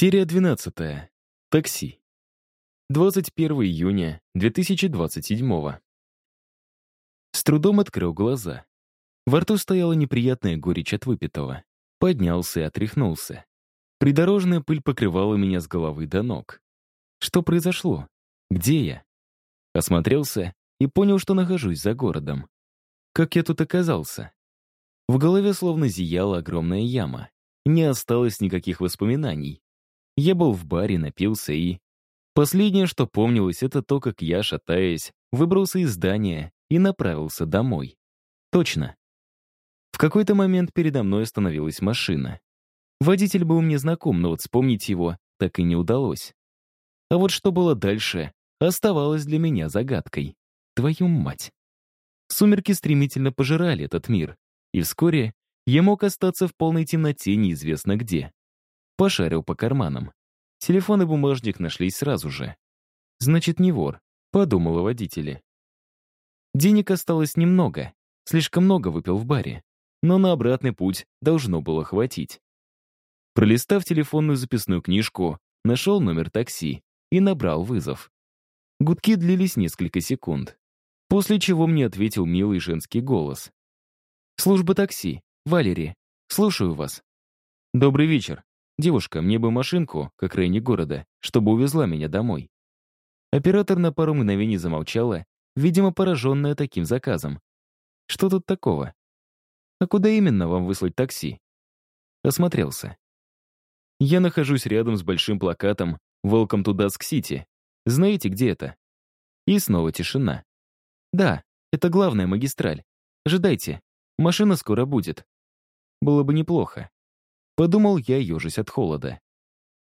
Серия 12. Такси. 21 июня 2027. С трудом открыл глаза. Во рту стояла неприятная горечь от выпитого. Поднялся и отряхнулся. Придорожная пыль покрывала меня с головы до ног. Что произошло? Где я? Осмотрелся и понял, что нахожусь за городом. Как я тут оказался? В голове словно зияла огромная яма. Не осталось никаких воспоминаний. Я был в баре, напился и... Последнее, что помнилось, это то, как я, шатаясь, выбрался из здания и направился домой. Точно. В какой-то момент передо мной остановилась машина. Водитель был мне знаком, но вот вспомнить его так и не удалось. А вот что было дальше, оставалось для меня загадкой. Твою мать. Сумерки стремительно пожирали этот мир, и вскоре я мог остаться в полной темноте неизвестно где. Пошарил по карманам. Телефон и бумажник нашлись сразу же. Значит, не вор, подумал о водителе. Денег осталось немного, слишком много выпил в баре, но на обратный путь должно было хватить. Пролистав телефонную записную книжку, нашел номер такси и набрал вызов. Гудки длились несколько секунд, после чего мне ответил милый женский голос. «Служба такси. Валерий. Слушаю вас». «Добрый вечер. «Девушка, мне бы машинку к окраине города, чтобы увезла меня домой». Оператор на пару мгновений замолчала, видимо, пораженная таким заказом. «Что тут такого? А куда именно вам выслать такси?» Осмотрелся. «Я нахожусь рядом с большим плакатом «Welcome to Dusk City». Знаете, где это?» И снова тишина. «Да, это главная магистраль. Ожидайте, машина скоро будет. Было бы неплохо. Подумал я, ежась от холода.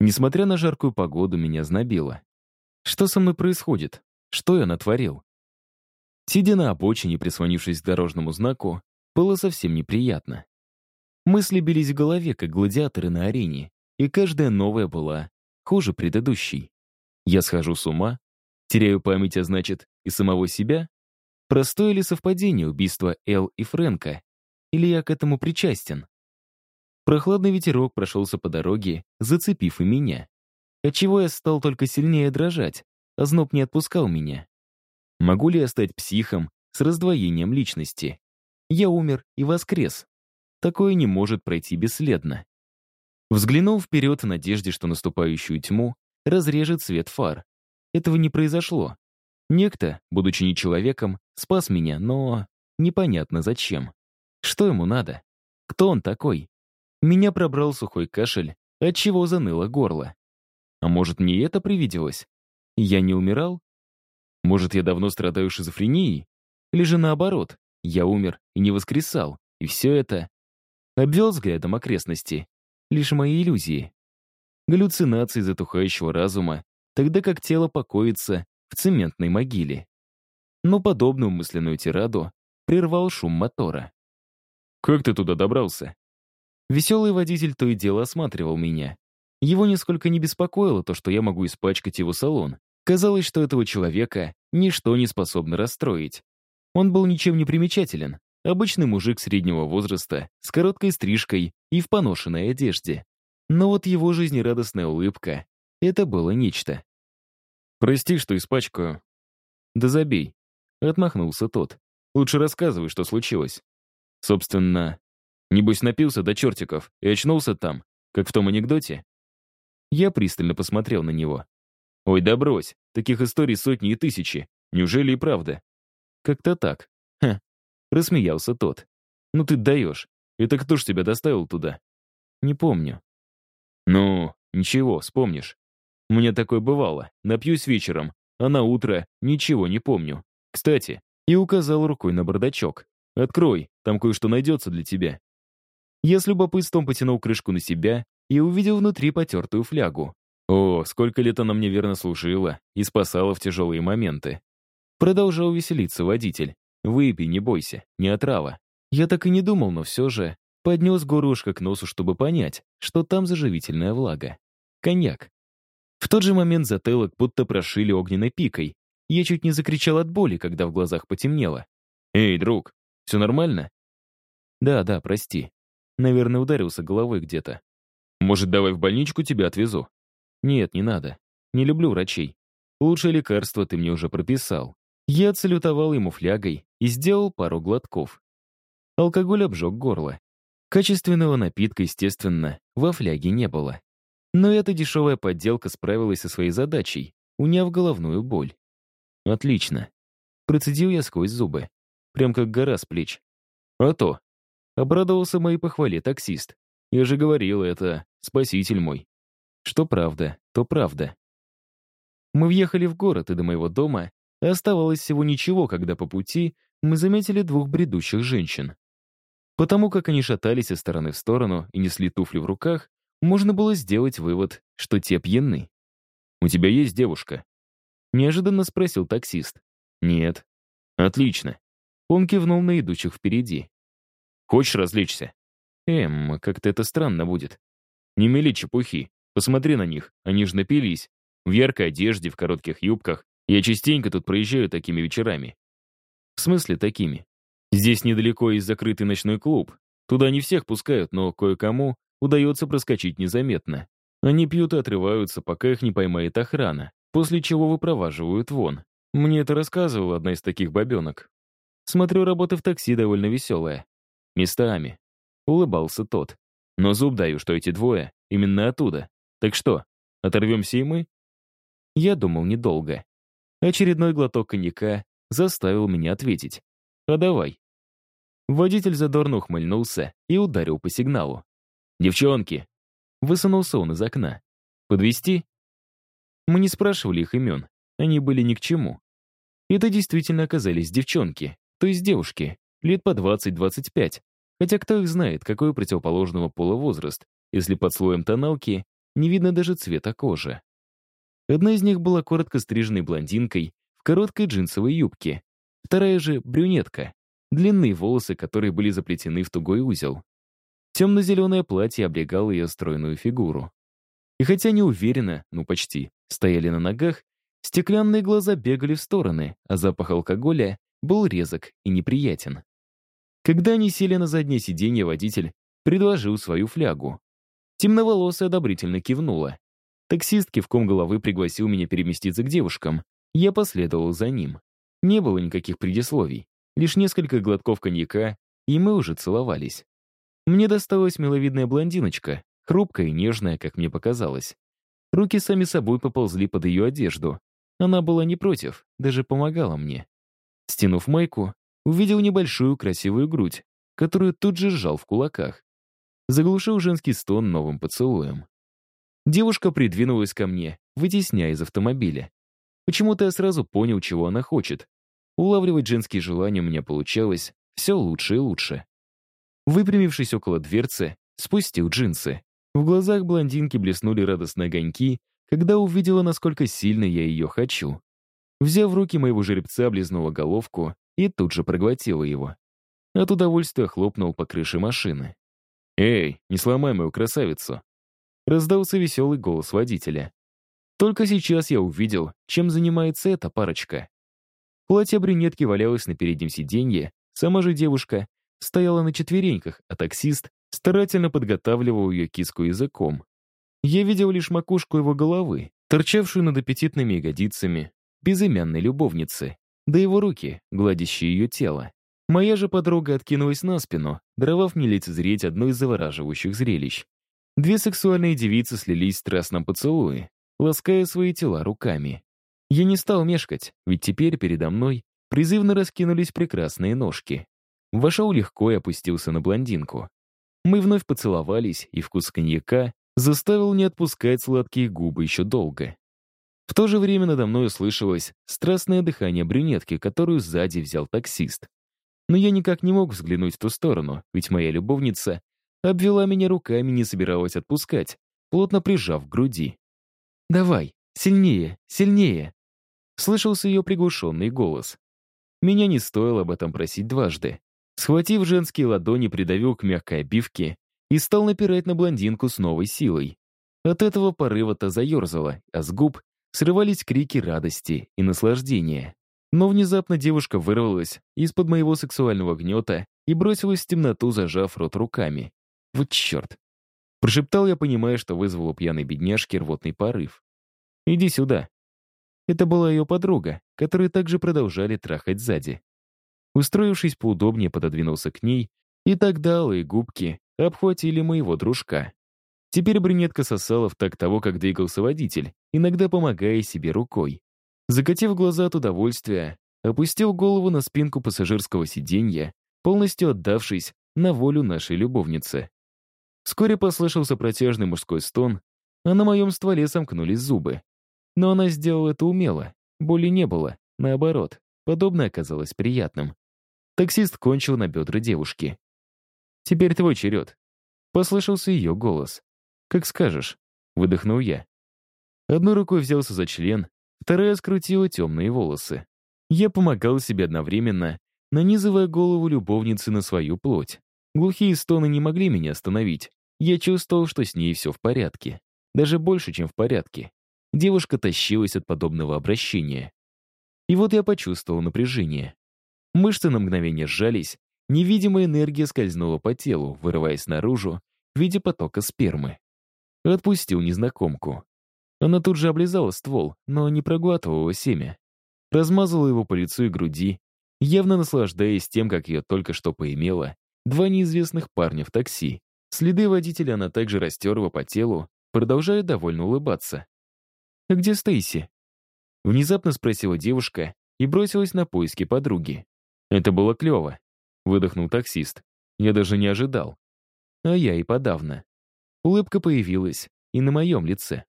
Несмотря на жаркую погоду, меня знобило. Что со мной происходит? Что я натворил? Сидя на обочине, прислонившись к дорожному знаку, было совсем неприятно. Мысли бились в голове, как гладиаторы на арене, и каждая новая была хуже предыдущей. Я схожу с ума, теряю память, а значит, и самого себя? Простое ли совпадение убийства Эл и Фрэнка? Или я к этому причастен? Прохладный ветерок прошелся по дороге, зацепив и меня. Отчего я стал только сильнее дрожать, а зноб не отпускал меня. Могу ли я стать психом с раздвоением личности? Я умер и воскрес. Такое не может пройти бесследно. Взглянул вперед в надежде, что наступающую тьму разрежет свет фар. Этого не произошло. Некто, будучи не человеком, спас меня, но непонятно зачем. Что ему надо? Кто он такой? Меня пробрал сухой кашель, отчего заныло горло. А может, мне это привиделось? Я не умирал? Может, я давно страдаю шизофренией? Или же наоборот, я умер и не воскресал, и все это... Обвел взглядом окрестности. Лишь мои иллюзии. Галлюцинации затухающего разума, тогда как тело покоится в цементной могиле. Но подобную мысленную тираду прервал шум мотора. «Как ты туда добрался?» Веселый водитель то и дело осматривал меня. Его нисколько не беспокоило то, что я могу испачкать его салон. Казалось, что этого человека ничто не способно расстроить. Он был ничем не примечателен. Обычный мужик среднего возраста, с короткой стрижкой и в поношенной одежде. Но вот его жизнерадостная улыбка — это было нечто. «Прости, что испачкаю». «Да забей», — отмахнулся тот. «Лучше рассказывай, что случилось». Собственно, Небось, напился до чертиков и очнулся там, как в том анекдоте? Я пристально посмотрел на него. Ой, да брось, таких историй сотни и тысячи. Неужели и правда? Как-то так. Ха, рассмеялся тот. Ну ты даешь. Это кто ж тебя доставил туда? Не помню. Ну, ничего, вспомнишь. У меня такое бывало. Напьюсь вечером, а на утро ничего не помню. Кстати, и указал рукой на бардачок. Открой, там кое-что найдется для тебя. Я с любопытством потянул крышку на себя и увидел внутри потертую флягу. О, сколько лет она мне верно служила и спасала в тяжелые моменты. Продолжал веселиться водитель. «Выпей, не бойся, не отрава». Я так и не думал, но все же поднес горлышко к носу, чтобы понять, что там заживительная влага. Коньяк. В тот же момент затылок будто прошили огненной пикой. Я чуть не закричал от боли, когда в глазах потемнело. «Эй, друг, все нормально?» «Да, да, прости. Наверное, ударился головой где-то. Может, давай в больничку тебя отвезу? Нет, не надо. Не люблю врачей. Лучшее лекарство ты мне уже прописал. Я отсалютовал ему флягой и сделал пару глотков. Алкоголь обжег горло. Качественного напитка, естественно, во фляге не было. Но эта дешевая подделка справилась со своей задачей, уняв головную боль. Отлично. Процедил я сквозь зубы. Прям как гора с плеч. А то. Обрадовался моей похвале таксист. Я же говорил, это спаситель мой. Что правда, то правда. Мы въехали в город, и до моего дома оставалось всего ничего, когда по пути мы заметили двух бредущих женщин. Потому как они шатались из стороны в сторону и несли туфли в руках, можно было сделать вывод, что те пьяны. «У тебя есть девушка?» Неожиданно спросил таксист. «Нет». «Отлично». Он кивнул на идущих впереди. «Хочешь развлечься?» «Эм, как-то это странно будет». «Не мели чепухи. Посмотри на них, они же напились. В яркой одежде, в коротких юбках. Я частенько тут проезжаю такими вечерами». «В смысле такими?» Здесь недалеко есть закрытый ночной клуб. Туда не всех пускают, но кое-кому удается проскочить незаметно. Они пьют и отрываются, пока их не поймает охрана, после чего выпроваживают вон. Мне это рассказывала одна из таких бабенок. Смотрю, работа в такси довольно веселая. Местами. Улыбался тот. Но зуб даю, что эти двое именно оттуда. Так что, оторвемся и мы? Я думал недолго. Очередной глоток коньяка заставил меня ответить. А давай. Водитель задорно ухмыльнулся и ударил по сигналу. «Девчонки!» Высунулся он из окна. Подвести? Мы не спрашивали их имен. Они были ни к чему. Это действительно оказались девчонки, то есть девушки, лет по 20-25. Хотя кто их знает, какой у противоположного пола возраст, если под слоем тоналки не видно даже цвета кожи. Одна из них была коротко стриженной блондинкой в короткой джинсовой юбке, Вторая же — брюнетка. Длинные волосы, которые были заплетены в тугой узел. Темно-зеленое платье облегало ее стройную фигуру. И хотя не уверенно, ну почти, стояли на ногах, стеклянные глаза бегали в стороны, а запах алкоголя был резок и неприятен. Когда они сели на заднее сиденье, водитель предложил свою флягу. Темноволосая одобрительно кивнула. Таксист кивком головы пригласил меня переместиться к девушкам. Я последовал за ним. Не было никаких предисловий. Лишь несколько глотков коньяка, и мы уже целовались. Мне досталась миловидная блондиночка, хрупкая и нежная, как мне показалось. Руки сами собой поползли под ее одежду. Она была не против, даже помогала мне. Стянув майку, увидел небольшую красивую грудь, которую тут же сжал в кулаках. Заглушил женский стон новым поцелуем. Девушка придвинулась ко мне, вытесняя из автомобиля. Почему-то я сразу понял, чего она хочет. Улавливать женские желания у меня получалось все лучше и лучше. Выпрямившись около дверцы, спустил джинсы. В глазах блондинки блеснули радостные огоньки, когда увидела, насколько сильно я ее хочу. Взяв в руки моего жеребца, облизнула головку и тут же проглотила его. От удовольствия хлопнул по крыше машины. «Эй, не сломай мою красавицу!» Раздался веселый голос водителя. Только сейчас я увидел, чем занимается эта парочка. Платье брюнетки валялось на переднем сиденье, сама же девушка стояла на четвереньках, а таксист старательно подготавливал ее киску языком. Я видел лишь макушку его головы, торчавшую над аппетитными ягодицами, безымянной любовницы, да его руки, гладящие ее тело. Моя же подруга откинулась на спину, даровав мне лицезреть одно из завораживающих зрелищ. Две сексуальные девицы слились в страстном поцелуе, лаская свои тела руками. Я не стал мешкать, ведь теперь передо мной призывно раскинулись прекрасные ножки. Вошел легко и опустился на блондинку. Мы вновь поцеловались, и вкус коньяка заставил не отпускать сладкие губы еще долго. В то же время надо мной услышалось страстное дыхание брюнетки, которую сзади взял таксист. Но я никак не мог взглянуть в ту сторону, ведь моя любовница обвела меня руками и не собиралась отпускать, плотно прижав к груди. «Давай, сильнее, сильнее!» Слышался ее приглушенный голос. Меня не стоило об этом просить дважды. Схватив женские ладони, придавил к мягкой обивке и стал напирать на блондинку с новой силой. От этого порыва-то заерзала, а с губ срывались крики радости и наслаждения. Но внезапно девушка вырвалась из-под моего сексуального гнета и бросилась в темноту, зажав рот руками. Вот черт. Прошептал я, понимая, что вызвал у пьяной бедняжки рвотный порыв. «Иди сюда». Это была ее подруга, которую также продолжали трахать сзади. Устроившись поудобнее, пододвинулся к ней, и тогда алые губки обхватили моего дружка. Теперь брюнетка сосала в так того, как двигался водитель, иногда помогая себе рукой. Закатив глаза от удовольствия, опустил голову на спинку пассажирского сиденья, полностью отдавшись на волю нашей любовницы. Вскоре послышался протяжный мужской стон, а на моем стволе сомкнулись зубы. Но она сделала это умело, боли не было, наоборот, подобное оказалось приятным. Таксист кончил на бедра девушки. «Теперь твой черед», — послышался ее голос. «Как скажешь», — выдохнул я. Одной рукой взялся за член, вторая скрутила темные волосы. Я помогал себе одновременно, нанизывая голову любовницы на свою плоть. Глухие стоны не могли меня остановить. Я чувствовал, что с ней все в порядке. Даже больше, чем в порядке. Девушка тащилась от подобного обращения. И вот я почувствовал напряжение. Мышцы на мгновение сжались, невидимая энергия скользнула по телу, вырываясь наружу в виде потока спермы. Отпустил незнакомку. Она тут же облизала ствол, но не проглатывала семя. Размазала его по лицу и груди, явно наслаждаясь тем, как ее только что поимела два неизвестных парня в такси. Следы водителя она также растерла по телу, продолжая довольно улыбаться. «А где Стейси?» Внезапно спросила девушка и бросилась на поиски подруги. «Это было клево», — выдохнул таксист. «Я даже не ожидал». А я и подавно. Улыбка появилась и на моем лице.